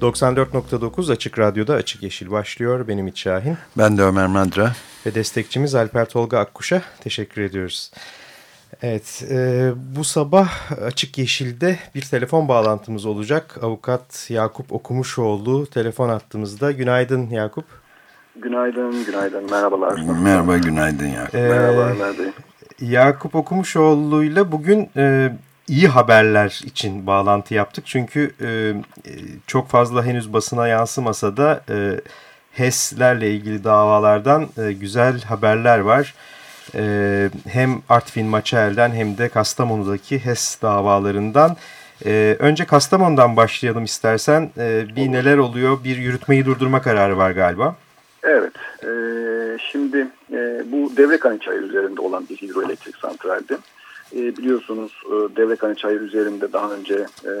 ...94.9 Açık Radyo'da Açık Yeşil başlıyor. Benim İç Şahin. Ben de Ömer Madra. Ve destekçimiz Alper Tolga Akkuş'a teşekkür ediyoruz. Evet, e, bu sabah Açık Yeşil'de bir telefon bağlantımız olacak. Avukat Yakup Okumuşoğlu telefon attığımızda. Günaydın Yakup. Günaydın, günaydın. Merhabalar. Merhaba, günaydın Yakup. Ee, Merhaba Ömer Bey. Yakup Okumuşoğlu'yla bugün e, iyi haberler için bağlantı yaptık. Çünkü e, çok fazla henüz basına yansımasa da e, HES'lerle ilgili davalardan e, güzel haberler var. E, hem Artvin Maçael'den hem de Kastamonu'daki HES davalarından. E, önce Kastamonu'dan başlayalım istersen. E, bir neler oluyor? Bir yürütmeyi durdurma kararı var galiba. Evet. E, şimdi e, bu Devrekani Çayı üzerinde olan bir hidroelektrik santraldi. E, biliyorsunuz e, Devrekani Çayı üzerinde daha önce e,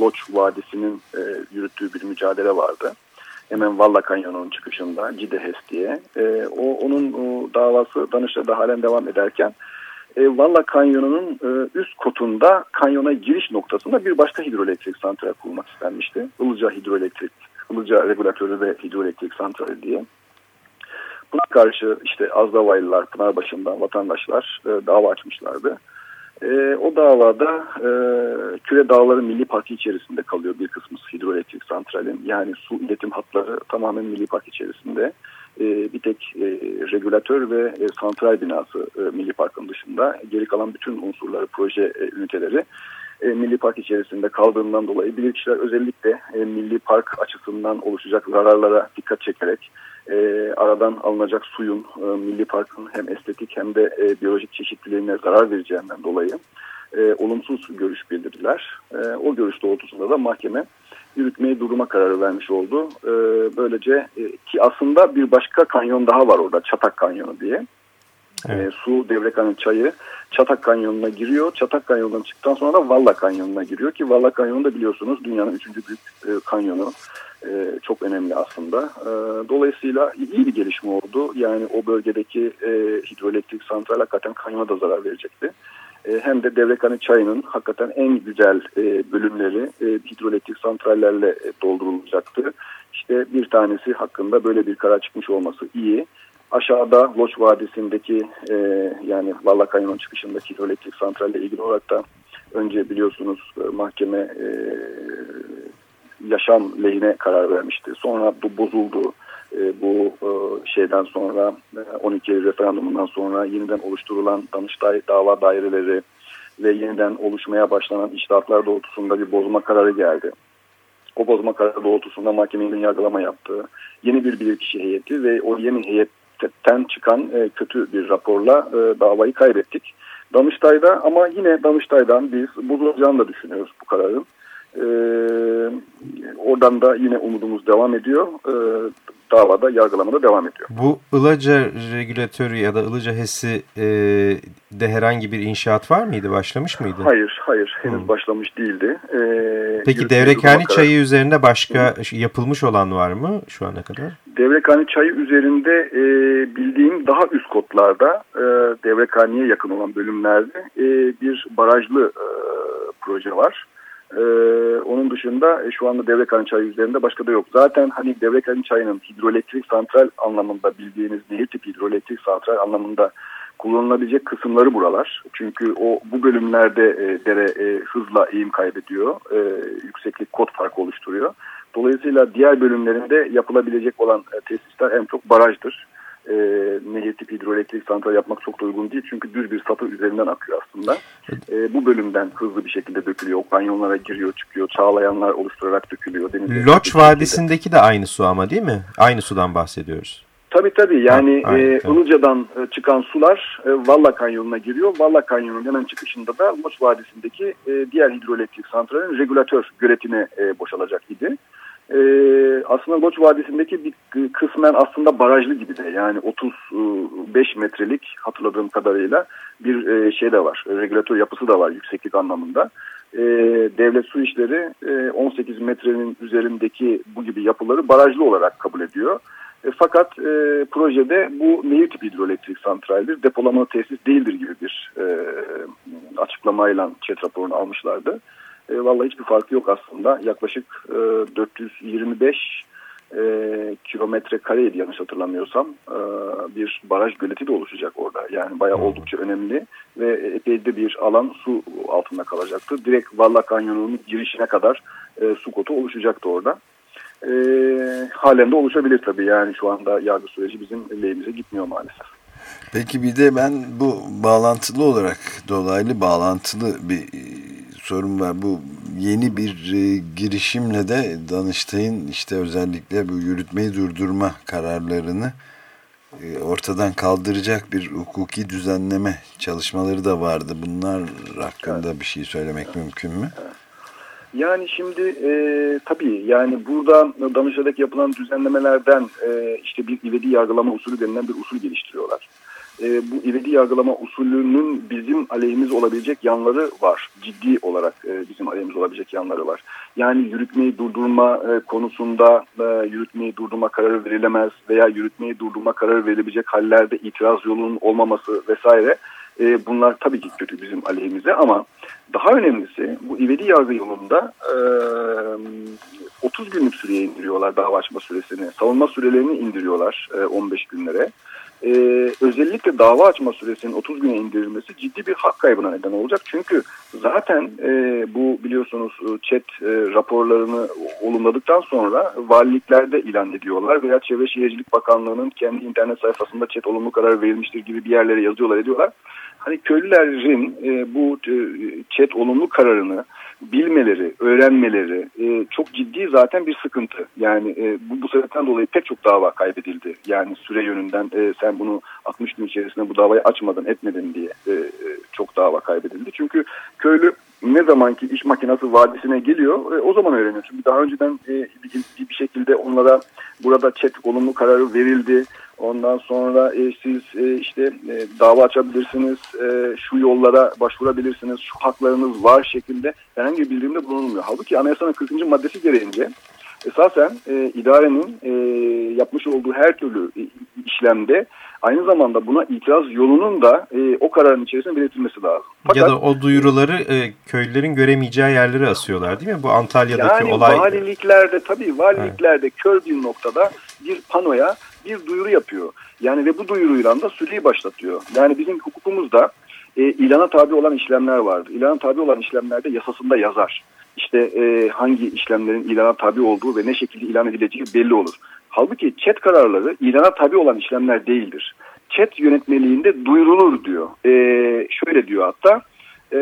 Loç Vadisi'nin e, yürüttüğü bir mücadele vardı. Hemen Valla Kanyonu'nun çıkışında Cidehes diye. E, o Onun o davası Danıştay'da halen devam ederken e, Valla Kanyonu'nun e, üst kotunda kanyona giriş noktasında bir başka hidroelektrik santral kurulmak istenmişti. Ilıca Hidroelektrik Ilıca Regulatörü ve Hidroelektrik Santrali diye. Buna karşı işte Azdavaylılar, Pınarbaşı'ndan vatandaşlar e, dava açmışlardı. E, o davada e, Küre Dağları Milli Parkı içerisinde kalıyor bir kısmı hidroelektrik santralin. Yani su iletim hatları tamamen Milli Park içerisinde. E, bir tek e, regülatör ve e, santral binası e, Milli Park'ın dışında. Geri kalan bütün unsurları, proje e, üniteleri e, Milli Park içerisinde kaldığından dolayı bilirkişiler özellikle e, Milli Park açısından oluşacak zararlara dikkat çekerek e, aradan alınacak suyun e, Milli Park'ın hem estetik hem de e, biyolojik çeşitliliğine zarar vereceğinden dolayı e, olumsuz görüş bildirdiler. E, o görüş doğrultusunda da mahkeme yürütmeyi duruma kararı vermiş oldu. E, böylece e, ki aslında bir başka kanyon daha var orada Çatak Kanyonu diye. Evet. E, su Devrekan'ın çayı Çatak Kanyonu'na giriyor. Çatak Kanyonu'ndan çıktıktan sonra da Valla Kanyonu'na giriyor ki Valla Kanyonu da biliyorsunuz dünyanın üçüncü büyük e, kanyonu. E, çok önemli aslında. E, dolayısıyla iyi bir gelişme oldu. Yani o bölgedeki e, hidroelektrik santral hakikaten kanyona da zarar verecekti. Hem de Devrekanı çayının hakikaten en güzel bölümleri hidroelektrik santrallerle doldurulacaktı. İşte bir tanesi hakkında böyle bir karar çıkmış olması iyi. Aşağıda Loç Vadisi'ndeki yani Valla Kanyon'un çıkışındaki hidroelektrik santralle ilgili olarak da önce biliyorsunuz mahkeme yaşam lehine karar vermişti. Sonra bu bozuldu. E, bu e, şeyden sonra e, 12 Eylül referandumundan sonra yeniden oluşturulan Danıştay dava daireleri ve yeniden oluşmaya başlanan iştahatlar doğrultusunda bir bozma kararı geldi. O bozma kararı doğrultusunda mahkemenin yargılama yaptığı yeni bir bilirkişi heyeti ve o yeni heyetten çıkan e, kötü bir raporla e, davayı kaybettik. Danıştay'da ama yine Danıştay'dan biz bozulacağını da düşünüyoruz bu kararın. Ee, oradan da yine umudumuz devam ediyor. Ee, davada yargılamada devam ediyor. Bu Ilıca regülatörü ya da Ilıca HES'i e, de herhangi bir inşaat var mıydı? Başlamış mıydı? Hayır, hayır. Henüz hmm. başlamış değildi. Ee, Peki Devrekhani çayı üzerinde başka hmm. yapılmış olan var mı şu ana kadar? Devrekhani çayı üzerinde e, bildiğim daha üst kotlarda e, Devrekhani'ye yakın olan bölümlerde e, bir barajlı e, proje var. Ee, onun dışında e, şu anda Devrekan çayı üzerinde başka da yok. Zaten hani Devrekan çayının hidroelektrik santral anlamında bildiğiniz nehir tip hidroelektrik santral anlamında kullanılabilecek kısımları buralar. Çünkü o bu bölümlerde e, dere e, hızla eğim kaybediyor. E, yükseklik kod farkı oluşturuyor. Dolayısıyla diğer bölümlerinde yapılabilecek olan e, tesisler en çok barajdır e, nehir tipi hidroelektrik santral yapmak çok da uygun değil. Çünkü düz bir sapı üzerinden akıyor aslında. E, bu bölümden hızlı bir şekilde dökülüyor. Kanyonlara giriyor çıkıyor. Çağlayanlar oluşturarak dökülüyor. Loç Vadisi'ndeki de aynı su ama değil mi? Aynı sudan bahsediyoruz. Tabii tabii yani ha, e, Ilıca'dan e, çıkan sular e, Valla Kanyonu'na giriyor. Valla Kanyonu'nun hemen çıkışında da Loç Vadisi'ndeki e, diğer hidroelektrik santralin regülatör göletine e, boşalacak idi. E, aslında Loç Vadisi'ndeki bir kısmen aslında barajlı gibi de yani 35 metrelik hatırladığım kadarıyla bir e, şey de var. Regülatör yapısı da var yükseklik anlamında. E, devlet su işleri e, 18 metrenin üzerindeki bu gibi yapıları barajlı olarak kabul ediyor. E, fakat e, projede bu nehir tipi hidroelektrik santraldir, depolama tesis değildir gibi bir e, açıklamayla chat raporunu almışlardı. E, vallahi hiçbir farkı yok aslında. Yaklaşık e, 425 e, kilometre kareydi yanlış hatırlamıyorsam e, bir baraj göleti de oluşacak orada. Yani bayağı oldukça önemli ve epey de bir alan su altında kalacaktı. Direkt Valla Kanyonu'nun girişine kadar e, su kotu oluşacaktı orada. E, halen de oluşabilir tabii yani şu anda yargı süreci bizim lehimize gitmiyor maalesef. Peki bir de ben bu bağlantılı olarak dolaylı bağlantılı bir sorun var. Bu yeni bir e, girişimle de Danıştay'ın işte özellikle bu yürütmeyi durdurma kararlarını e, ortadan kaldıracak bir hukuki düzenleme çalışmaları da vardı. Bunlar hakkında evet. bir şey söylemek mümkün mü? Yani şimdi e, tabii yani burada Danıştay'daki yapılan düzenlemelerden e, işte bir ivedi yargılama usulü denilen bir usul geliştiriyorlar e, bu ivedi yargılama usulünün bizim aleyhimiz olabilecek yanları var. Ciddi olarak e, bizim aleyhimiz olabilecek yanları var. Yani yürütmeyi durdurma e, konusunda e, yürütmeyi durdurma kararı verilemez veya yürütmeyi durdurma kararı verilebilecek hallerde itiraz yolunun olmaması vesaire. E, bunlar tabii ki kötü bizim aleyhimize ama daha önemlisi bu ivedi yargı yolunda e, 30 günlük süreye indiriyorlar dava açma süresini. Savunma sürelerini indiriyorlar e, 15 günlere e, özellikle dava açma süresinin 30 güne indirilmesi ciddi bir hak kaybına neden olacak. Çünkü zaten e, bu biliyorsunuz e, chat e, raporlarını olumladıktan sonra valiliklerde ilan ediyorlar veya Çevre Şehircilik Bakanlığı'nın kendi internet sayfasında chat olumlu karar verilmiştir gibi bir yerlere yazıyorlar ediyorlar. Hani köylülerin e, bu e, chat olumlu kararını bilmeleri, öğrenmeleri e, çok ciddi zaten bir sıkıntı. Yani e, bu, bu sebepten dolayı pek çok dava kaybedildi. Yani süre yönünden e, sen bunu 60 gün içerisinde bu davayı açmadın, etmedin diye e, e, çok dava kaybedildi. Çünkü köylü ne zamanki iş makinası vadisine geliyor e, o zaman öğreniyor. Daha önceden e, bir, bir şekilde onlara burada chat olumlu kararı verildi Ondan sonra e, siz e, işte e, dava açabilirsiniz, e, şu yollara başvurabilirsiniz, şu haklarınız var şeklinde herhangi bir bildirimde bulunmuyor. Halbuki anayasanın 40. maddesi gereğince esasen e, idarenin e, yapmış olduğu her türlü e, işlemde aynı zamanda buna itiraz yolunun da e, o kararın içerisinde belirtilmesi lazım. Fakat, ya da o duyuruları e, köylülerin göremeyeceği yerlere asıyorlar değil mi? Bu Antalya'daki yani olay. Yani valiliklerde tabii valiliklerde evet. kör bir noktada bir panoya bir duyuru yapıyor. Yani ve bu duyuruyla da süreyi başlatıyor. Yani bizim hukukumuzda e, ilana tabi olan işlemler vardır. İlana tabi olan işlemlerde yasasında yazar. İşte e, hangi işlemlerin ilana tabi olduğu ve ne şekilde ilan edileceği belli olur. Halbuki chat kararları ilana tabi olan işlemler değildir. Chat yönetmeliğinde duyurulur diyor. E, şöyle diyor hatta e,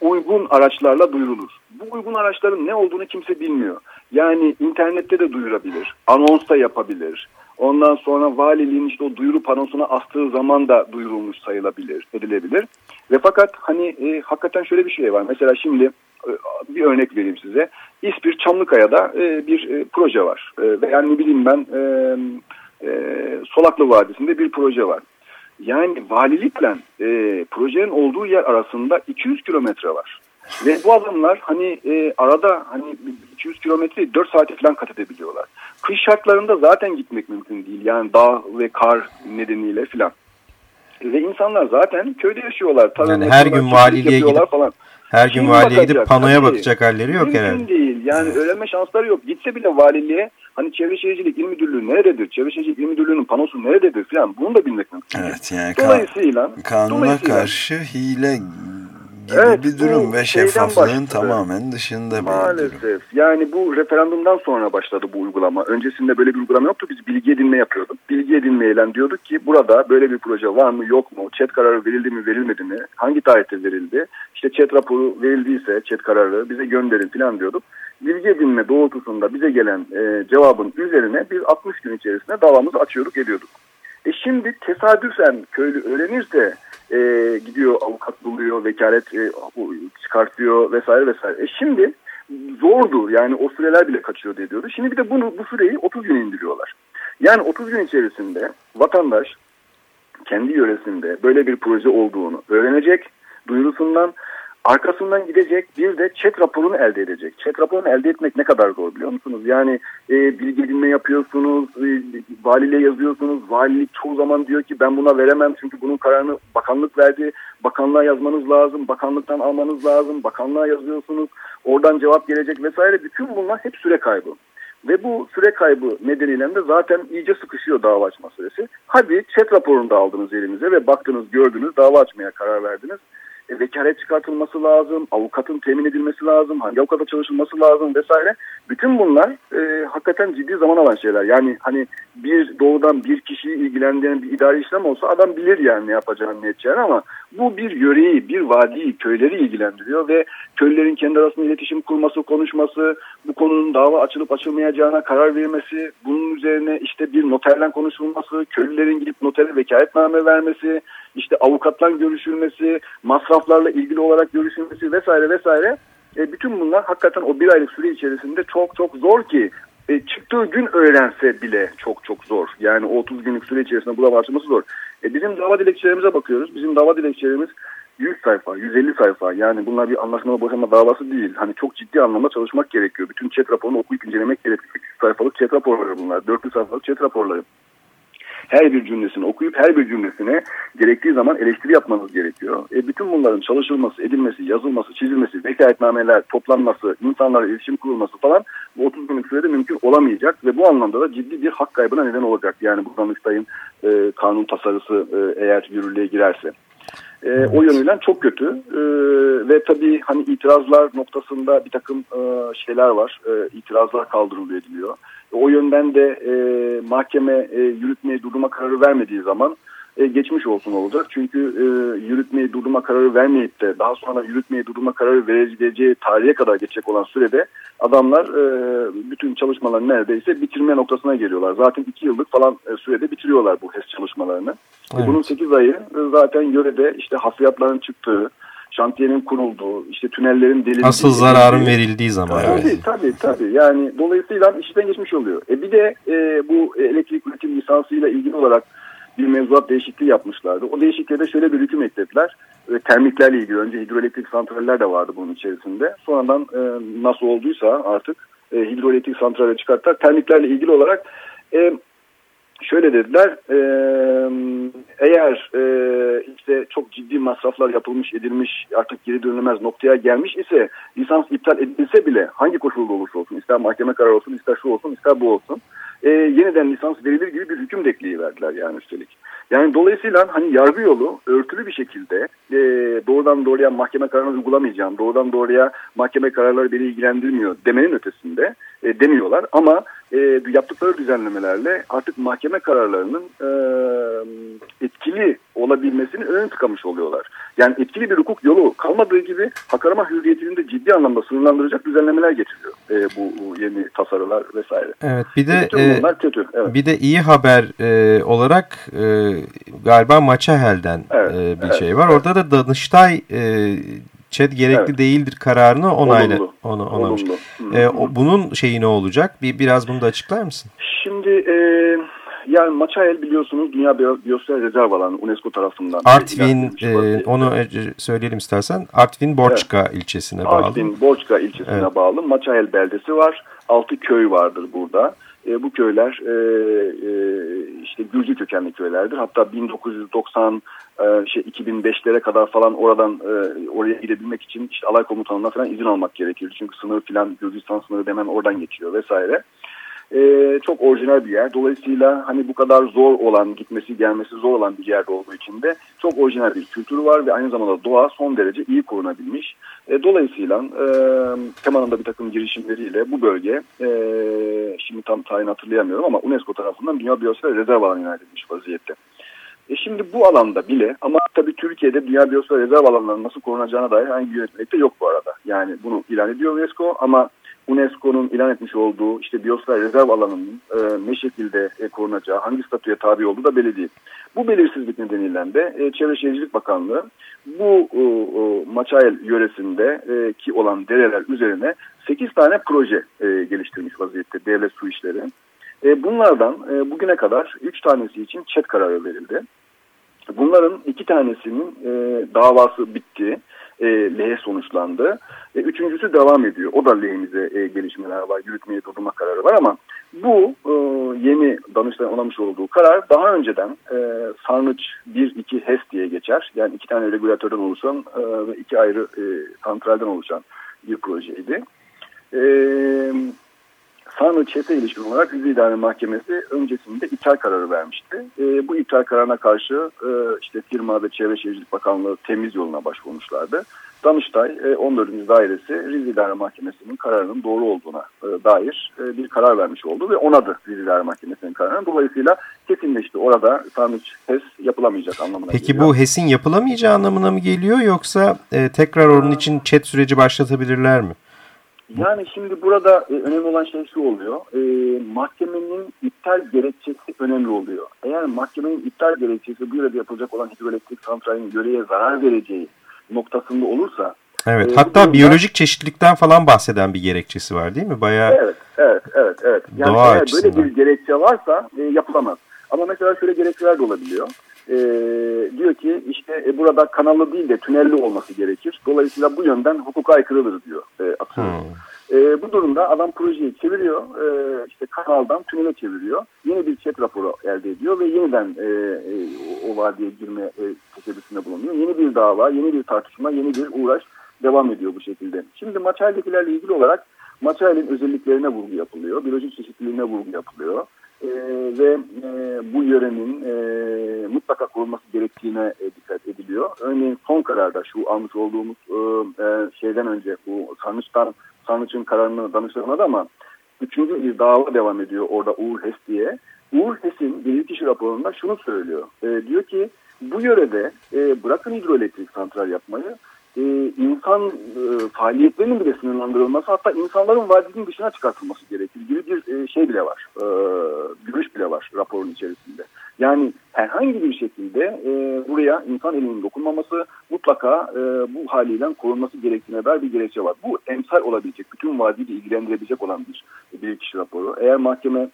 uygun araçlarla duyurulur. Bu uygun araçların ne olduğunu kimse bilmiyor. Yani internette de duyurabilir, anons da yapabilir, Ondan sonra valiliğin işte o duyuru panosuna astığı zaman da duyurulmuş sayılabilir, edilebilir. Ve fakat hani e, hakikaten şöyle bir şey var. Mesela şimdi e, bir örnek vereyim size. İspir Çamlıkaya'da e, bir e, proje var. E, veya ne bileyim ben e, e, Solaklı Vadisi'nde bir proje var. Yani valilikle e, projenin olduğu yer arasında 200 kilometre var. Ve bu adamlar hani e, arada hani 200 kilometre 4 saate falan kat edebiliyorlar. Kış şartlarında zaten gitmek mümkün değil. Yani dağ ve kar nedeniyle falan. Ve insanlar zaten köyde yaşıyorlar. Yani her gün valiliğe gidip falan. Her gün Şimdi valiye gidip panoya tabii, bakacak halleri yok mümkün herhalde. Değil. Yani öğrenme şansları yok. Gitse bile valiliğe hani Çevre Şehircilik İl Müdürlüğü nerededir? Çevre Şehircilik İl Müdürlüğü'nün panosu nerededir falan bunu da bilmek mümkün. Evet yani dolayısıyla, kanuna dolayısıyla, karşı hile gibi evet, bir durum ve şeffaflığın tamamen dışında Maalesef. bir durum. Yani bu referandumdan sonra başladı bu uygulama. Öncesinde böyle bir uygulama yoktu. Biz bilgi edinme yapıyorduk. Bilgi edinmeyle diyorduk ki burada böyle bir proje var mı yok mu? Çet kararı verildi mi verilmedi mi? Hangi tarihte verildi? İşte çet raporu verildiyse çet kararı bize gönderin falan diyorduk. Bilgi edinme doğrultusunda bize gelen e, cevabın üzerine bir 60 gün içerisinde davamızı açıyorduk ediyorduk. E şimdi tesadüfen köylü öğrenirse e, gidiyor avukat buluyor, vekalet e, çıkartıyor vesaire vesaire. E şimdi zordu. Yani o süreler bile kaçıyordu ediyordu. Şimdi bir de bunu bu süreyi 30 gün indiriyorlar. Yani 30 gün içerisinde vatandaş kendi yöresinde böyle bir proje olduğunu öğrenecek, duyurusundan Arkasından gidecek bir de chat raporunu elde edecek. Chat raporunu elde etmek ne kadar zor biliyor musunuz? Yani e, bilgi edinme yapıyorsunuz, e, valiliğe yazıyorsunuz. Valilik çoğu zaman diyor ki ben buna veremem çünkü bunun kararını bakanlık verdi. Bakanlığa yazmanız lazım, bakanlıktan almanız lazım, bakanlığa yazıyorsunuz. Oradan cevap gelecek vesaire. Bütün bunlar hep süre kaybı. Ve bu süre kaybı nedeniyle de zaten iyice sıkışıyor dava açma süresi. Hadi chat raporunu da aldınız elinize ve baktınız, gördünüz, dava açmaya karar verdiniz vekalet çıkartılması lazım, avukatın temin edilmesi lazım, hangi avukata çalışılması lazım vesaire. Bütün bunlar e, hakikaten ciddi zaman alan şeyler. Yani hani bir doğrudan bir kişiyi ilgilendiren bir idari işlem olsa adam bilir yani ne yapacağını ne edeceğini ama bu bir yöreyi, bir vadiyi, köyleri ilgilendiriyor ve köylerin kendi arasında iletişim kurması, konuşması, bu konunun dava açılıp açılmayacağına karar verilmesi, bunun üzerine işte bir noterle konuşulması, köylülerin gidip notere vekaletname vermesi, işte avukatla görüşülmesi, masraflarla ilgili olarak görüşülmesi vesaire vesaire. E, bütün bunlar hakikaten o bir aylık süre içerisinde çok çok zor ki e, çıktığı gün öğrense bile çok çok zor. Yani o 30 günlük süre içerisinde buna başlaması zor. E, bizim dava dilekçelerimize bakıyoruz. Bizim dava dilekçelerimiz 100 sayfa, 150 sayfa. Yani bunlar bir anlaşmalı boşanma davası değil. Hani çok ciddi anlamda çalışmak gerekiyor. Bütün chat raporunu okuyup incelemek gerekiyor. 300 sayfalık chat raporları bunlar. 400 sayfalık chat raporları her bir cümlesini okuyup her bir cümlesine gerektiği zaman eleştiri yapmanız gerekiyor. E, bütün bunların çalışılması, edilmesi, yazılması, çizilmesi, vekaletnameler, toplanması, insanlarla iletişim kurulması falan bu 30 günlük sürede mümkün olamayacak ve bu anlamda da ciddi bir hak kaybına neden olacak. Yani bu Danıştay'ın e, kanun tasarısı e, eğer yürürlüğe girerse. E, evet. O yönüyle çok kötü e, ve tabii hani itirazlar noktasında bir takım e, şeyler var. E, itirazlar kaldırılıyor ediliyor. O yönden de e, mahkeme e, yürütmeye durdurma kararı vermediği zaman e, geçmiş olsun olacak. Çünkü e, yürütmeyi durdurma kararı vermeyip de daha sonra yürütmeyi durdurma kararı vereceği tarihe kadar geçecek olan sürede adamlar e, bütün çalışmalarını neredeyse bitirme noktasına geliyorlar. Zaten iki yıllık falan e, sürede bitiriyorlar bu HES çalışmalarını. E, evet. Bunun sekiz ayı e, zaten yörede işte hafriyatların çıktığı, şantiyenin kurulduğu, işte tünellerin delindiği. Asıl zararın verildiği zaman. Tabii evet. tabii tabii. Yani dolayısıyla işten geçmiş oluyor. E bir de e, bu elektrik üretim lisansıyla ilgili olarak bir mevzuat değişikliği yapmışlardı. O değişikliğe de şöyle bir hüküm eklediler. E, termiklerle ilgili önce hidroelektrik santraller de vardı bunun içerisinde. Sonradan e, nasıl olduysa artık e, hidroelektrik santralle çıkarttılar. Termiklerle ilgili olarak e, şöyle dediler e, eğer e, işte çok ciddi masraflar yapılmış edilmiş artık geri dönülemez noktaya gelmiş ise lisans iptal edilse bile hangi koşulda olursa olsun ister mahkeme kararı olsun ister şu olsun ister bu olsun e, yeniden lisans verilir gibi bir hüküm dekliği verdiler yani üstelik. Yani dolayısıyla hani yargı yolu örtülü bir şekilde e, doğrudan doğruya mahkeme kararını uygulamayacağım, doğrudan doğruya mahkeme kararları beni ilgilendirmiyor demenin ötesinde e, demiyorlar. Ama e, yaptıkları düzenlemelerle artık mahkeme kararlarının e, etkili olabilmesini ön tıkamış oluyorlar. Yani etkili bir hukuk yolu kalmadığı gibi hak arama hürriyetini de ciddi anlamda sınırlandıracak düzenlemeler getiriyor e, bu, bu yeni tasarılar vesaire. Evet bir de e, kötü. Evet. bir de iyi haber e, olarak e, galiba Maçahel'den evet, e, bir evet, şey var. Evet. Orada da Danıştay e, ÇED gerekli evet. değildir kararını onayla onu onamış. E, o, bunun şeyi ne olacak? Bir biraz bunu da açıklar mısın? Şimdi e, yani Maçayel biliyorsunuz Dünya Biyosfer Rezerv Alanı UNESCO tarafından. Artvin e, onu söyleyelim istersen. Artvin Borçka evet. ilçesine bağlı. Artvin Borçka ilçesine evet. bağlı. Maçayel beldesi var. Altı köy vardır burada. E, bu köyler e, e, işte Gürcü kökenli köylerdir. Hatta 1990 e, şey 2005'lere kadar falan oradan e, oraya gidebilmek için işte alay komutanından falan izin almak gerekir. Çünkü sınır falan Gürcistan sınırı hemen oradan geçiyor vesaire e, çok orijinal bir yer. Dolayısıyla hani bu kadar zor olan, gitmesi gelmesi zor olan bir yerde olduğu için de çok orijinal bir kültürü var ve aynı zamanda doğa son derece iyi korunabilmiş. E, dolayısıyla e, temanın da bir takım girişimleriyle bu bölge, e, şimdi tam tayin hatırlayamıyorum ama UNESCO tarafından Dünya Biyosfer Rezerv alanı ilan edilmiş vaziyette. E şimdi bu alanda bile ama tabii Türkiye'de Dünya Biyosfer Rezerv alanlarının nasıl korunacağına dair hangi yönetmelikte yok bu arada. Yani bunu ilan ediyor UNESCO ama UNESCO'nun ilan etmiş olduğu işte biyosfer rezerv alanının e, ne şekilde e, korunacağı, hangi statüye tabi olduğu da belli değil. Bu belirsizlik nedeniyle de e, Çevre Şehircilik Bakanlığı bu e, e, Maçayel yöresinde e, ki olan dereler üzerine 8 tane proje e, geliştirmiş vaziyette devlet su işleri. E, bunlardan e, bugüne kadar 3 tanesi için çet kararı verildi. Bunların iki tanesinin e, davası bitti e, lehe sonuçlandı. E, üçüncüsü devam ediyor. O da lehimize e, gelişmeler var, yürütmeye durdurma kararı var ama bu e, yeni Danıştay'ın onamış olduğu karar daha önceden e, Sarnıç 1-2 HES diye geçer. Yani iki tane regülatörden oluşan e, ve iki ayrı e, santralden oluşan bir projeydi. Evet. Sarnı Çete ilişkin olarak Hızlı İdare Mahkemesi öncesinde iptal kararı vermişti. E, bu iptal kararına karşı e, işte firma ve Çevre Şehircilik Bakanlığı temiz yoluna başvurmuşlardı. Danıştay e, 14. Dairesi Rize İdare Mahkemesi'nin kararının doğru olduğuna e, dair e, bir karar vermiş oldu ve onadı Rize İdare Mahkemesi'nin kararını. Dolayısıyla kesinleşti. Orada Sarnıç HES yapılamayacak anlamına Peki geliyor. bu HES'in yapılamayacağı anlamına mı geliyor yoksa e, tekrar onun için chat süreci başlatabilirler mi? Yani şimdi burada e, önemli olan şey şu oluyor. E, mahkemenin iptal gerekçesi önemli oluyor. Eğer mahkemenin iptal gerekçesi bu yörede yapılacak olan hidroelektrik santralinin yöreye zarar vereceği noktasında olursa Evet. E, hatta durumda, biyolojik çeşitlilikten falan bahseden bir gerekçesi var değil mi? Bayağı Evet, evet, evet, evet. Yani doğa eğer açısından. böyle bir gerekçe varsa e, yapılamaz. Ama mesela şöyle gerekçeler de olabiliyor. E, diyor ki işte e, burada kanallı değil de tünelli olması gerekir. Dolayısıyla bu yönden hukuka aykırıdır diyor. E, atıyorum. Hmm. E, bu durumda adam projeyi çeviriyor, e, işte kanaldan tünele çeviriyor. Yeni bir chat raporu elde ediyor ve yeniden e, e, o vadiye girme e, teşebbüsünde bulunuyor. Yeni bir dava, yeni bir tartışma, yeni bir uğraş devam ediyor bu şekilde. Şimdi Maçay'dakilerle ilgili olarak Maçay'ın özelliklerine vurgu yapılıyor, biyolojik çeşitliliğine vurgu yapılıyor. E, ve e, bu yörenin e, mutlaka korunması gerektiğine e, dikkat ediliyor. Örneğin son kararda şu almış olduğumuz e, e, şeyden önce bu Sarnıç'tan Sarnıç'ın kararını danıştırmadı ama üçüncü bir dava devam ediyor orada Uğur Hes diye. Uğur Hes'in bilirkişi raporunda şunu söylüyor. E, diyor ki bu yörede e, bırakın hidroelektrik santral yapmayı e, insan e, faaliyetlerinin bile sınırlandırılması hatta insanların vadinin dışına çıkartılması gerekir gibi bir e, şey bile var. E, görüş bile var raporun içerisinde. Yani herhangi bir şekilde e, buraya insan elinin dokunmaması mutlaka e, bu haliyle korunması gerektiğine dair bir gerekçe var. Bu emsal olabilecek, bütün vadiyi ilgilendirebilecek olan bir bilirkişi raporu. Eğer mahkeme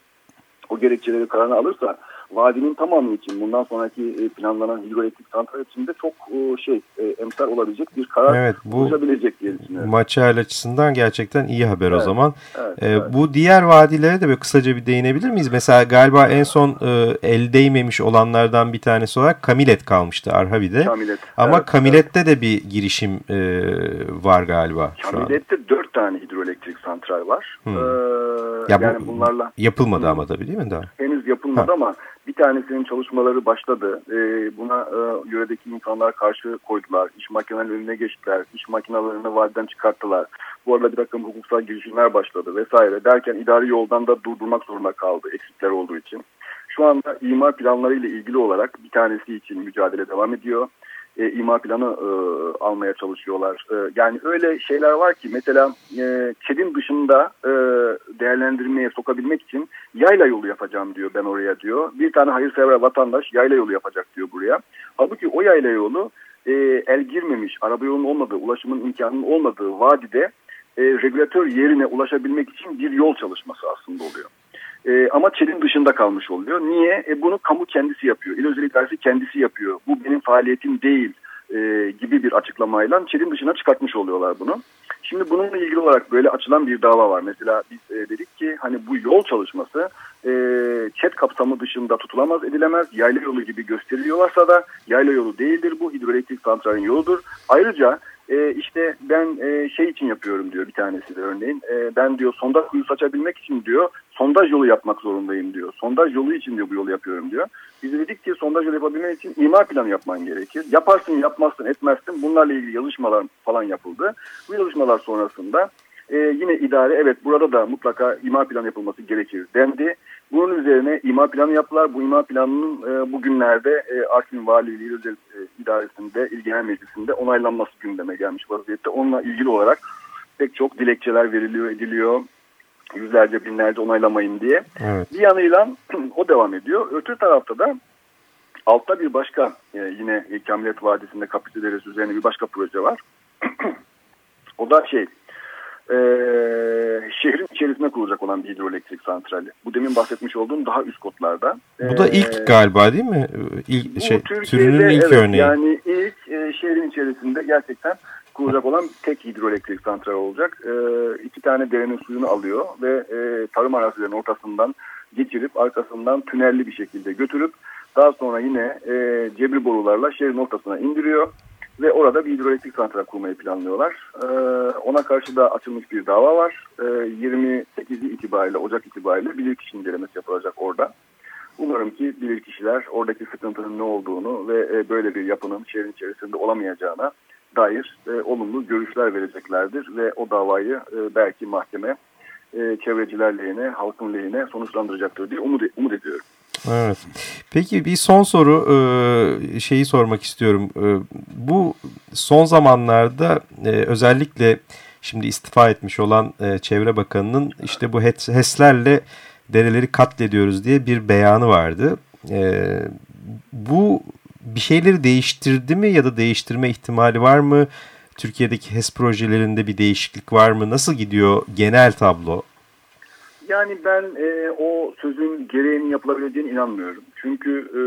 o gerekçeleri kararına alırsa vadinin tamamı için bundan sonraki planlanan hidroelektrik santral için de çok şey emsal olabilecek bir karar evet, bu oluşabilecek diye düşünüyorum. Maçayel açısından gerçekten iyi haber evet, o zaman. Evet, ee, evet. Bu diğer vadilere de böyle kısaca bir değinebilir miyiz? Mesela galiba en son e, el değmemiş olanlardan bir tanesi olarak Kamilet kalmıştı Arhavi'de. Kamilet. Ama evet, Kamilet'te evet. de bir girişim e, var galiba Kamilet'te dört tane hidroelektrik santral var. Hmm. Ee, ya yani bu, bunlarla yapılmadı ama tabii değil mi daha? Henüz yapılmadı ha. ama bir tanesinin çalışmaları başladı. Ee, buna e, yöredeki insanlar karşı koydular. İş makinelerinin önüne geçtiler. İş makinelerini vadiden çıkarttılar. Bu arada bir takım hukuksal girişimler başladı vesaire. Derken idari yoldan da durdurmak zorunda kaldı eksikler olduğu için. Şu anda imar planları ile ilgili olarak bir tanesi için mücadele devam ediyor. E, imar planı e, almaya çalışıyorlar. E, yani öyle şeyler var ki mesela e, ÇED'in dışında e, değerlendirmeye sokabilmek için yayla yolu yapacağım diyor ben oraya diyor. Bir tane hayırsever vatandaş yayla yolu yapacak diyor buraya. Halbuki o yayla yolu e, el girmemiş, araba yolunun olmadığı, ulaşımın imkanının olmadığı vadide e, regülatör yerine ulaşabilmek için bir yol çalışması aslında oluyor. E, ama ÇED'in dışında kalmış oluyor. Niye? E, bunu kamu kendisi yapıyor. İl Özel İdaresi kendisi yapıyor. Bu benim faaliyetim değil e, gibi bir açıklamayla ÇED'in dışına çıkartmış oluyorlar bunu. Şimdi bununla ilgili olarak böyle açılan bir dava var. Mesela biz e, dedik ki hani bu yol çalışması e, ÇED kapsamı dışında tutulamaz edilemez. Yayla yolu gibi gösteriliyorlarsa da yayla yolu değildir bu. Hidroelektrik santralin yoludur. Ayrıca e, işte ben e, şey için yapıyorum diyor bir tanesi de örneğin. E, ben diyor sondaj kuyusu açabilmek için diyor sondaj yolu yapmak zorundayım diyor. Sondaj yolu için diyor bu yolu yapıyorum diyor. Biz de dedik ki sondaj yolu yapabilmek için imar planı yapman gerekir. Yaparsın yapmazsın etmezsin bunlarla ilgili yazışmalar falan yapıldı. Bu yazışmalar sonrasında e, yine idare evet burada da mutlaka imar planı yapılması gerekir dendi. Bunun üzerine imar planı yaptılar. Bu imar planının e, bugünlerde e, Artvin Valiliği Özel e, İdaresinde, İl Genel Meclisi'nde onaylanması gündeme gelmiş vaziyette. Onunla ilgili olarak pek çok dilekçeler veriliyor ediliyor. Yüzlerce binlerce onaylamayın diye. Evet. Bir yanıyla o devam ediyor. Öte tarafta da altta bir başka e, yine Kamilet Vadisi'nde Kapitülerisi üzerine bir başka proje var. o da şey e, şehrin içerisinde kurulacak olan bir hidroelektrik santrali. Bu demin bahsetmiş olduğum daha üst kotlarda. Bu da ilk E, galiba değil mi? İlk, bu şey, Türkiye'de, türünün ilk evet, örneği. Yani ilk e, şehrin içerisinde gerçekten kurulacak olan tek hidroelektrik santral olacak. E, iki tane derenin suyunu alıyor ve e, tarım arazilerinin ortasından geçirip arkasından tünelli bir şekilde götürüp daha sonra yine e, cebri borularla şehrin ortasına indiriyor ve orada bir hidroelektrik santral kurmayı planlıyorlar. E, ona karşı da açılmış bir dava var. E, 28'i itibariyle, Ocak itibariyle bilirkişi incelemesi yapılacak orada. Umarım ki bilirkişiler oradaki sıkıntının ne olduğunu ve e, böyle bir yapının şehrin içerisinde olamayacağına dair e, olumlu görüşler vereceklerdir ve o davayı e, belki mahkeme e, çevreciler lehine, halkın lehine sonuçlandıracaktır diye umut, umut ediyorum. Evet. Peki bir son soru e, şeyi sormak istiyorum. E, bu son zamanlarda e, özellikle şimdi istifa etmiş olan Çevre Bakanı'nın işte bu HES'lerle dereleri katlediyoruz diye bir beyanı vardı. Bu bir şeyleri değiştirdi mi ya da değiştirme ihtimali var mı? Türkiye'deki HES projelerinde bir değişiklik var mı? Nasıl gidiyor genel tablo? Yani ben e, o sözün gereğinin yapılabileceğine inanmıyorum. Çünkü e,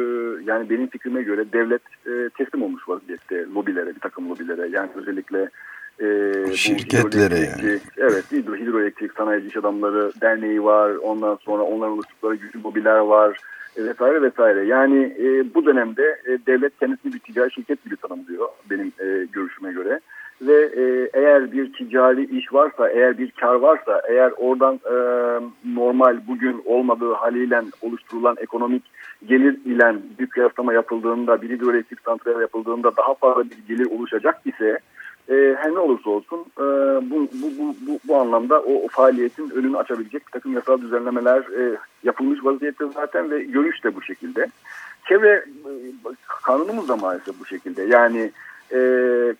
yani benim fikrime göre devlet e, teslim olmuş vaziyette lobilere, bir takım lobilere. Yani özellikle e, şirketlere yani. Evet, hidro, hidroelektrik sanayici iş adamları derneği var. Ondan sonra onların oluşturdukları güçlü lobiler var vesaire vesaire. Yani e, bu dönemde e, devlet kendisini bir ticari şirket gibi tanımlıyor benim e, görüşüme göre ve e, eğer bir ticari iş varsa, eğer bir kar varsa, eğer oradan e, normal bugün olmadığı haliyle oluşturulan ekonomik gelir ile bir kıyaslama yapıldığında, bir hidroelektrik santrali yapıldığında daha fazla bir gelir oluşacak ise e, her ne olursa olsun e, bu, bu, bu, bu, bu anlamda o, o faaliyetin önünü açabilecek bir takım yasal düzenlemeler e, yapılmış vaziyette zaten ve görüş de bu şekilde. Çevre e, kanunumuz da maalesef bu şekilde. Yani e,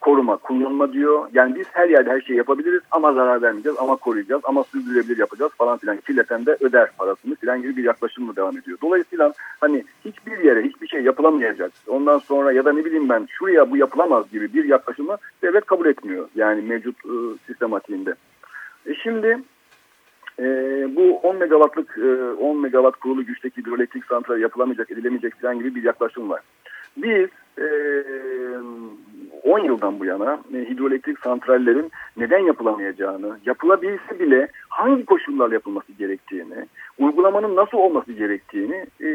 koruma, kullanma diyor. Yani biz her yerde her şeyi yapabiliriz ama zarar vermeyeceğiz ama koruyacağız ama sürdürülebilir yapacağız falan filan. Kirleten de öder parasını filan gibi bir yaklaşımla devam ediyor. Dolayısıyla hani hiçbir yere hiçbir şey yapılamayacak. Ondan sonra ya da ne bileyim ben şuraya bu yapılamaz gibi bir yaklaşımı devlet kabul etmiyor. Yani mevcut e, sistematiğinde. E şimdi e, bu 10 megawattlık e, 10 megawatt kurulu güçteki hidroelektrik santral yapılamayacak, edilemeyecek falan gibi bir yaklaşım var. Biz e, 10 yıldan bu yana e, hidroelektrik santrallerin neden yapılamayacağını, yapılabilse bile hangi koşullarla yapılması gerektiğini, uygulamanın nasıl olması gerektiğini e,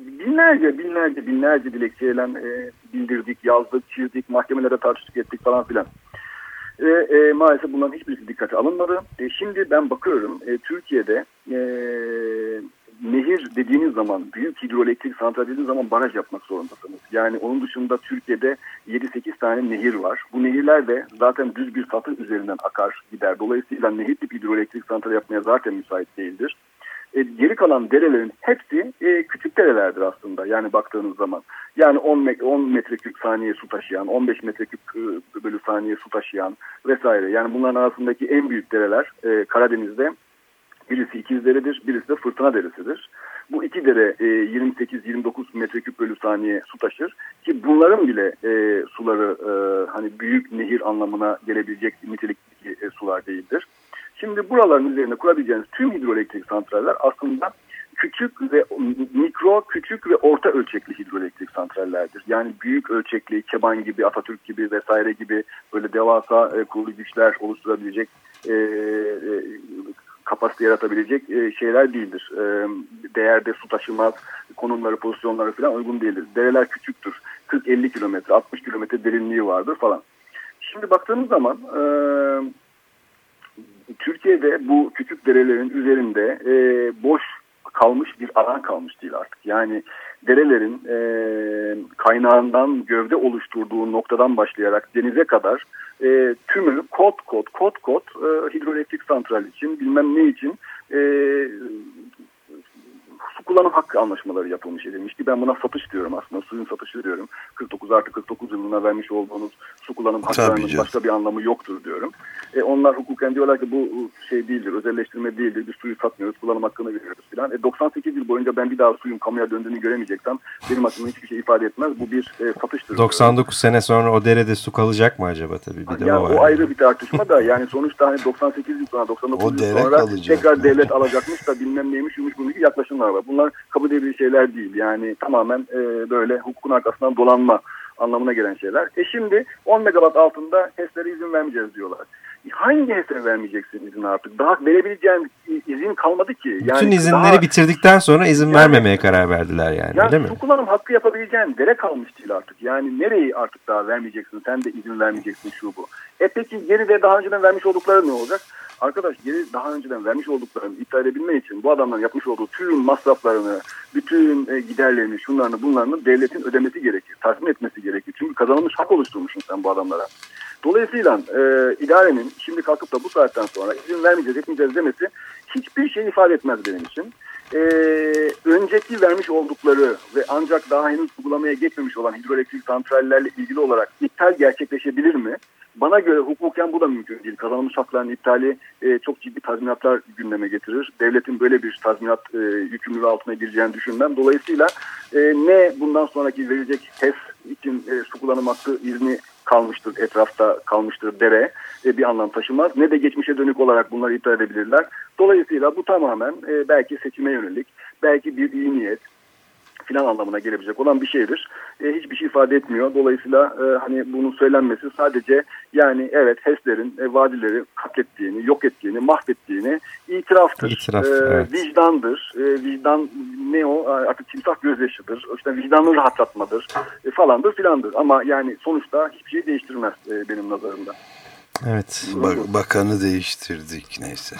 binlerce binlerce binlerce dilekçeyle e, bildirdik, yazdık, çizdik, mahkemelere tartıştık ettik falan filan. Ve e, maalesef bunların hiçbirisi dikkate alınmadı. E, şimdi ben bakıyorum e, Türkiye'de e, nehir dediğiniz zaman, büyük hidroelektrik santral dediğiniz zaman baraj yapmak zorundasınız. Yani onun dışında Türkiye'de 7-8 tane nehir var. Bu nehirler de zaten düz bir satır üzerinden akar gider. Dolayısıyla nehir tip hidroelektrik santral yapmaya zaten müsait değildir. E, geri kalan derelerin hepsi e, küçük derelerdir aslında yani baktığınız zaman. Yani 10, 10 metreküp saniye su taşıyan, 15 metreküp e, bölü saniye su taşıyan vesaire. Yani bunların arasındaki en büyük dereler e, Karadeniz'de Birisi İkizdere'dir, birisi de Fırtına Deresi'dir. Bu iki dere e, 28-29 metreküp bölü saniye su taşır ki bunların bile e, suları e, hani büyük nehir anlamına gelebilecek nitelikteki e, sular değildir. Şimdi buraların üzerine kurabileceğiniz tüm hidroelektrik santraller aslında küçük ve mikro, küçük ve orta ölçekli hidroelektrik santrallerdir. Yani büyük ölçekli, Keban gibi, Atatürk gibi vesaire gibi böyle devasa e, kurulu güçler oluşturabilecek e, e, kapasite yaratabilecek e, şeyler değildir. E, değerde su taşımaz, konumları, pozisyonları falan uygun değildir. Dereler küçüktür. 40-50 kilometre, 60 kilometre derinliği vardır falan. Şimdi baktığımız zaman e, Türkiye'de bu küçük derelerin üzerinde boş kalmış bir alan kalmış değil artık. Yani derelerin kaynağından gövde oluşturduğu noktadan başlayarak denize kadar e, tümü kod kod kod kod e, hidroelektrik santral için bilmem ne için e, kullanım hakkı anlaşmaları yapılmış edilmişti. Ben buna satış diyorum aslında. Suyun satışı diyorum. 49 artı 49 yılına vermiş olduğunuz su kullanım haklarının başka bir anlamı yoktur diyorum. E, onlar hukuken diyorlar ki bu şey değildir, özelleştirme değildir. Biz suyu satmıyoruz, kullanım hakkını veriyoruz filan. E, 98 yıl boyunca ben bir daha suyun kamuya döndüğünü göremeyeceksem benim aklımda hiçbir şey ifade etmez. Bu bir e, satıştır. 99 diyorum. sene sonra o derede su kalacak mı acaba tabii? Bir de yani o, o ayrı bir tartışma da yani sonuçta hani 98 yıl sonra 99 yıl sonra tekrar mı? devlet alacakmış da bilmem neymiş yumuş bunun yaklaşımlar var. Bunlar kabul edilebilir şeyler değil. Yani tamamen e, böyle hukukun arkasından dolanma anlamına gelen şeyler. E şimdi 10 megawatt altında HES'lere izin vermeyeceğiz diyorlar. Hangi HES'e vermeyeceksin izin artık? Daha verebileceğin izin kalmadı ki. Yani Bütün izinleri daha, bitirdikten sonra izin yani, vermemeye karar verdiler yani, yani öyle mi? Kullanım hakkı yapabileceğin dere kalmış değil artık. Yani nereyi artık daha vermeyeceksin? Sen de izin vermeyeceksin şu bu. E peki geri de daha önceden vermiş oldukları ne olacak? Arkadaş geri daha önceden vermiş olduklarını iptal edebilmek için bu adamların yapmış olduğu tüm masraflarını, bütün e, giderlerini, şunlarını bunlarını devletin ödemesi gerekir. Tasmin etmesi gerekir. Çünkü kazanılmış hak oluşturmuşsun sen bu adamlara. Dolayısıyla e, idarenin şimdi kalkıp da bu saatten sonra izin vermeyeceğiz, etmeyeceğiz demesi hiçbir şey ifade etmez benim için. E, önceki vermiş oldukları ve ancak daha henüz uygulamaya geçmemiş olan hidroelektrik santrallerle ilgili olarak iptal gerçekleşebilir mi? Bana göre hukuken bu da mümkün değil. Kazanılmış hakların iptali e, çok ciddi tazminatlar gündeme getirir. Devletin böyle bir tazminat e, yükümlülüğü altına gireceğini düşünmem. Dolayısıyla e, ne bundan sonraki verilecek HES için e, su kullanım hakkı izni kalmıştır, etrafta kalmıştır dere e, bir anlam taşımaz. Ne de geçmişe dönük olarak bunları iptal edebilirler. Dolayısıyla bu tamamen e, belki seçime yönelik, belki bir iyi niyet, filan anlamına gelebilecek olan bir şeydir. E, hiçbir şey ifade etmiyor. Dolayısıyla e, hani bunun söylenmesi sadece yani evet HES'lerin e, vadileri katlettiğini, yok ettiğini, mahvettiğini itiraftır. İtiraf, e, evet. Vicdandır. E, vicdan ne o? Artık timsah gözyaşıdır. İşte vicdanı rahatlatmadır e, falandır filandır. Ama yani sonuçta hiçbir şey değiştirmez e, benim nazarımda. Evet. Bak, bakanı değiştirdik neyse.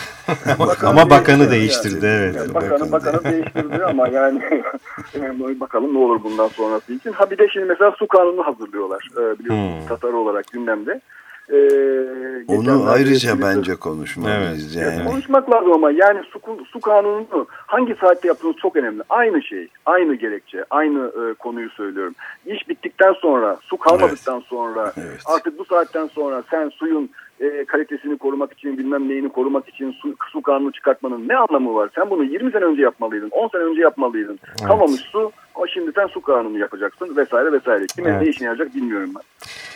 bakanı ama bakanı değiştirdi yani. evet. Yani bakanı, bakanı değiştirdi ama yani bakalım ne olur bundan sonrası için. Ha bir de şimdi mesela su kanunu hazırlıyorlar biliyorsunuz hmm. Tatar olarak gündemde. Ee, Onu ayrıca bence konuşmalıyız. Evet. Yani. Konuşmak lazım ama yani su, su kanununu hangi saatte yaptığınız çok önemli. Aynı şey, aynı gerekçe, aynı e, konuyu söylüyorum. İş bittikten sonra, su kalmadıktan evet. sonra, evet. artık bu saatten sonra sen suyun e, kalitesini korumak için, bilmem neyini korumak için su, su kanunu çıkartmanın ne anlamı var? Sen bunu 20 sene önce yapmalıydın, 10 sene önce yapmalıydın. Evet. Kalmamış su, o şimdi sen su kanunu yapacaksın vesaire vesaire. Kime evet. ne işine yarayacak bilmiyorum ben.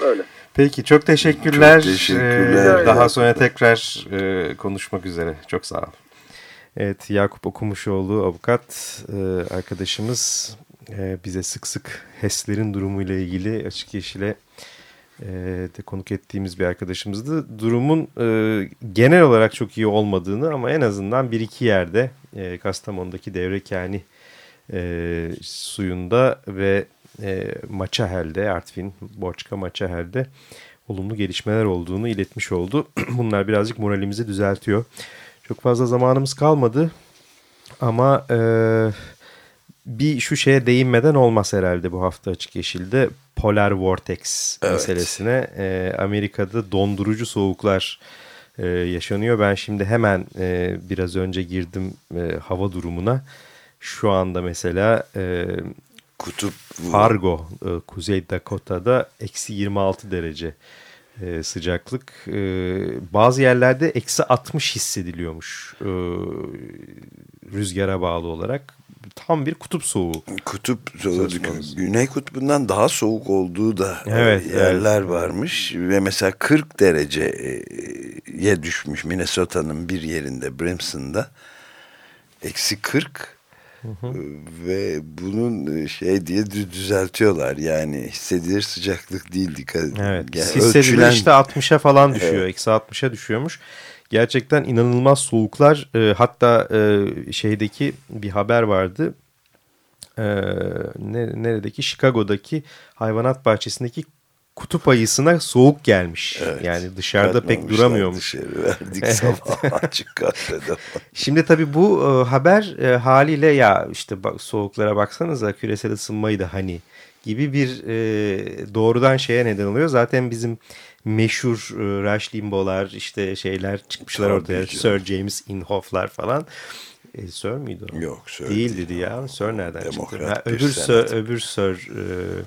Böyle. Peki çok teşekkürler. Çok teşekkürler. Ee, daha sonra tekrar e, konuşmak üzere. Çok sağ ol. Evet Yakup Okumuşoğlu avukat e, arkadaşımız e, bize sık sık HES'lerin durumuyla ilgili Açık Yeşil'e e, de konuk ettiğimiz bir arkadaşımızdı. Durumun e, genel olarak çok iyi olmadığını ama en azından bir iki yerde e, Kastamonu'daki Devrekani e, suyunda ve e, Maçahel'de, Artvin, Borçka Maçahel'de olumlu gelişmeler olduğunu iletmiş oldu. Bunlar birazcık moralimizi düzeltiyor. Çok fazla zamanımız kalmadı ama e, bir şu şeye değinmeden olmaz herhalde bu hafta Açık Yeşil'de. Polar Vortex evet. meselesine. E, Amerika'da dondurucu soğuklar e, yaşanıyor. Ben şimdi hemen e, biraz önce girdim e, hava durumuna. Şu anda mesela e, Kutup Fargo, e, Kuzey Dakota'da eksi 26 derece e, sıcaklık. E, bazı yerlerde eksi 60 hissediliyormuş e, rüzgara bağlı olarak. Tam bir kutup soğuğu. Kutup soğuğu. Güney kutbundan daha soğuk olduğu da evet, yerler evet. varmış. Ve mesela 40 dereceye düşmüş Minnesota'nın bir yerinde Brimson'da. Eksi 40 Hı Ve bunun e, şey diye düzeltiyorlar. Yani hissedilir sıcaklık değil dikkat Evet yani hissedilir ölçülen... işte 60'a falan düşüyor evet. eksi 60'a düşüyormuş. Gerçekten inanılmaz soğuklar e, hatta e, şeydeki bir haber vardı. E, neredeki? Chicago'daki hayvanat bahçesindeki kutup ayısına soğuk gelmiş. Evet, yani dışarıda pek duramıyormuş. Dışarı verdik sabah açık kahvede. Şimdi tabii bu e, haber e, haliyle ya işte bak, soğuklara baksanıza küresel ısınmayı da hani gibi bir e, doğrudan şeye neden oluyor. Zaten bizim meşhur e, Rush Limbaugh'lar işte şeyler çıkmışlar Tabii ortaya. Ki. Sir James Inhofe'lar falan. E, Sir müydü o? Yok Sir değil. dedi ya. Sir nereden Demokrat çıktı? Ha, öbür. Sir, öbür Sir e,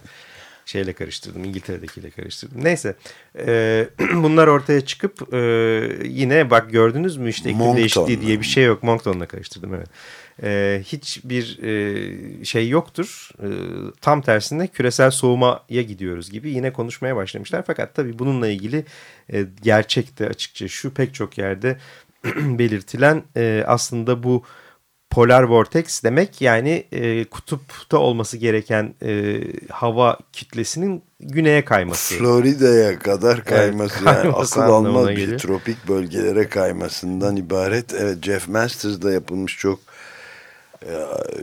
şeyle karıştırdım. İngiltere'dekiyle karıştırdım. Neyse. E, bunlar ortaya çıkıp e, yine bak gördünüz mü işte iklim değişikliği diye bir şey yok. Moncton'la karıştırdım evet. E, hiçbir e, şey yoktur. E, tam tersine küresel soğumaya gidiyoruz gibi yine konuşmaya başlamışlar. Fakat tabii bununla ilgili e, gerçekte açıkça şu pek çok yerde belirtilen e, aslında bu polar vortex demek yani e, kutupta olması gereken e, hava kütlesinin güneye kayması. Florida'ya kadar kayması Evet, yani akıl almaz bir geliyor. tropik bölgelere kaymasından ibaret. Evet Jeff Masters'da yapılmış çok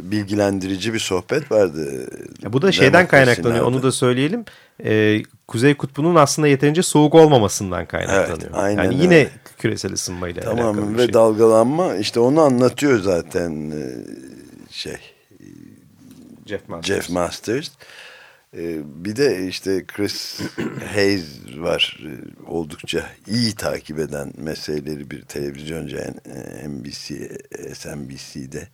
bilgilendirici bir sohbet vardı. Ya bu da şeyden kaynaklanıyor nerede? onu da söyleyelim. E, Kuzey Kutbu'nun aslında yeterince soğuk olmamasından kaynaklanıyor. Evet, aynen yani yine öyle. küresel ısınmayla Tamam alakalı bir ve şey. dalgalanma işte onu anlatıyor zaten e, şey Jeff Masters. Jeff Masters. E, Bir de işte Chris Hayes var E, oldukça iyi takip eden meseleleri bir televizyoncu e, NBC, SNBC'de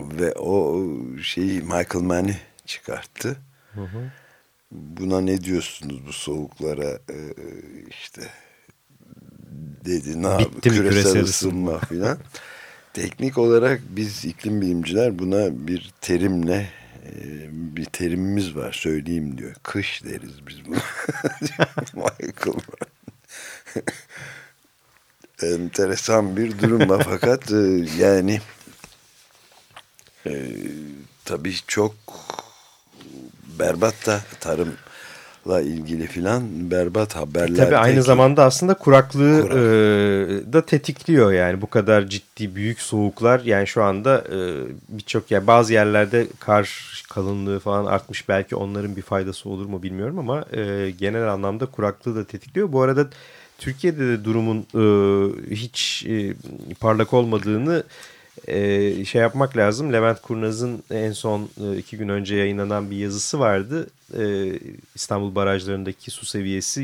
ve o şeyi Michael Mann'i çıkarttı. Buna ne diyorsunuz bu soğuklara e, işte dedi ne mi küresel, küresel ısınma filan. Teknik olarak biz iklim bilimciler buna bir terimle e, bir terimimiz var söyleyeyim diyor. Kış deriz biz buna. Michael Enteresan bir durum var fakat e, yani e, tabii çok berbat da tarımla ilgili filan berbat haberler. Tabii aynı zamanda aslında kuraklığı Kurak. e, da tetikliyor yani bu kadar ciddi büyük soğuklar yani şu anda e, birçok yer bazı yerlerde kar kalınlığı falan artmış belki onların bir faydası olur mu bilmiyorum ama e, genel anlamda kuraklığı da tetikliyor. Bu arada Türkiye'de de durumun e, hiç e, parlak olmadığını e, şey yapmak lazım. Levent Kurnaz'ın en son e, iki gün önce yayınlanan bir yazısı vardı. E, İstanbul barajlarındaki su seviyesi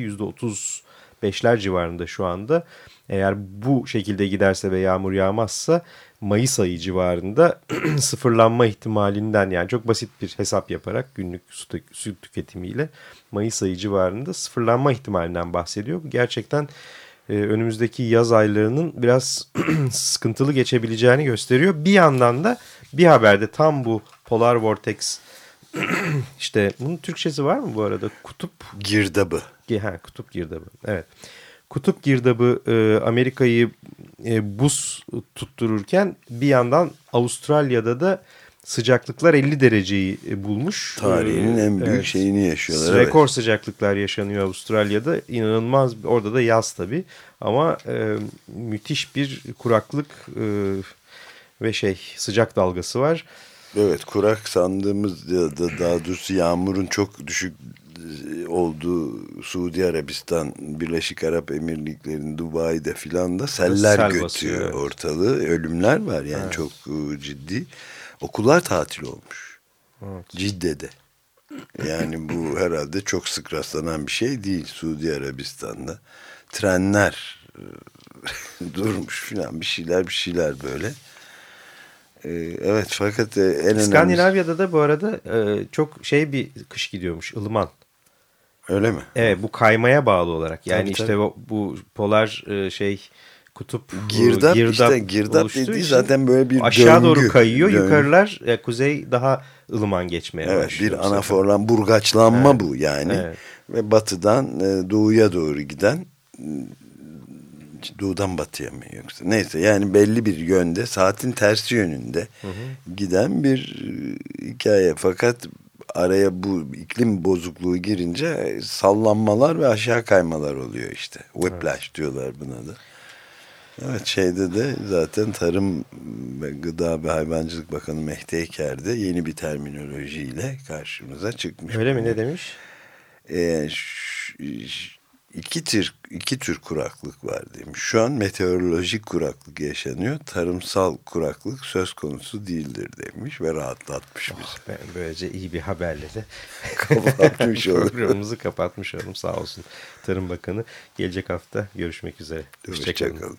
%35'ler civarında şu anda. Eğer bu şekilde giderse ve yağmur yağmazsa Mayıs ayı civarında sıfırlanma ihtimalinden yani çok basit bir hesap yaparak günlük su, su tüketimiyle Mayıs ayı civarında sıfırlanma ihtimalinden bahsediyor. Bu gerçekten e, önümüzdeki yaz aylarının biraz sıkıntılı geçebileceğini gösteriyor. Bir yandan da bir haberde tam bu Polar Vortex işte bunun Türkçesi var mı bu arada? Kutup girdabı. Ha, kutup girdabı. Evet. Kutup girdabı e, Amerika'yı e, buz tuttururken bir yandan Avustralya'da da sıcaklıklar 50 dereceyi e, bulmuş. Tarihinin E, en büyük evet. şeyini yaşıyorlar. evet. Rekor sıcaklıklar yaşanıyor Avustralya'da. İnanılmaz. Orada da yaz tabii. Ama e, müthiş bir kuraklık e, ve şey sıcak dalgası var. Evet kurak sandığımız ya da daha doğrusu yağmurun çok düşük e, olduğu Suudi Arabistan, Birleşik Arap Emirlikleri'nin Dubai'de filan da seller Sel götürüyor basıyor, evet. ortalığı. Ölümler var yani çok e, ciddi. Okullar tatil olmuş. Cidde'de. Yani bu herhalde çok sık rastlanan bir şey değil Suudi Arabistan'da. Trenler e, durmuş filan bir şeyler bir şeyler böyle. E, Evet fakat e, en önemlisi İskandinavya'da da bu arada çok şey bir kış gidiyormuş. ılıman. öyle mi? Evet bu kaymaya bağlı olarak. Yani Tabii, işte tabii. bu, polar şey kutup Girdap, girdap işte girdap dediği zaten böyle bir aşağı döngü, doğru kayıyor. döngü. Yukarılar e, kuzey daha ılıman geçmeye Evet başlıyor. bir anaforlan burgaçlanma bu yani. Evet. Ve batıdan e, doğuya doğru giden doğudan batıya mı yoksa neyse yani belli bir yönde saatin tersi yönünde giden bir e, hikaye fakat araya bu iklim bozukluğu girince sallanmalar ve aşağı kaymalar oluyor işte. Whiplash diyorlar buna da. Evet şeyde de zaten Tarım ve Gıda ve Hayvancılık Bakanı Mehdi Eker de yeni bir terminolojiyle karşımıza çıkmış. Öyle mi ne demiş? Ee, iki tür iki tür kuraklık var demiş. Şu an meteorolojik kuraklık yaşanıyor. Tarımsal kuraklık söz konusu değildir demiş ve rahatlatmış bizi. Ben böylece iyi bir haberle de Kapatmış programımızı kapatmış oldum sağ olsun Tarım Bakanı. Gelecek hafta görüşmek üzere. Hoşçakalın. Hoşçakalın.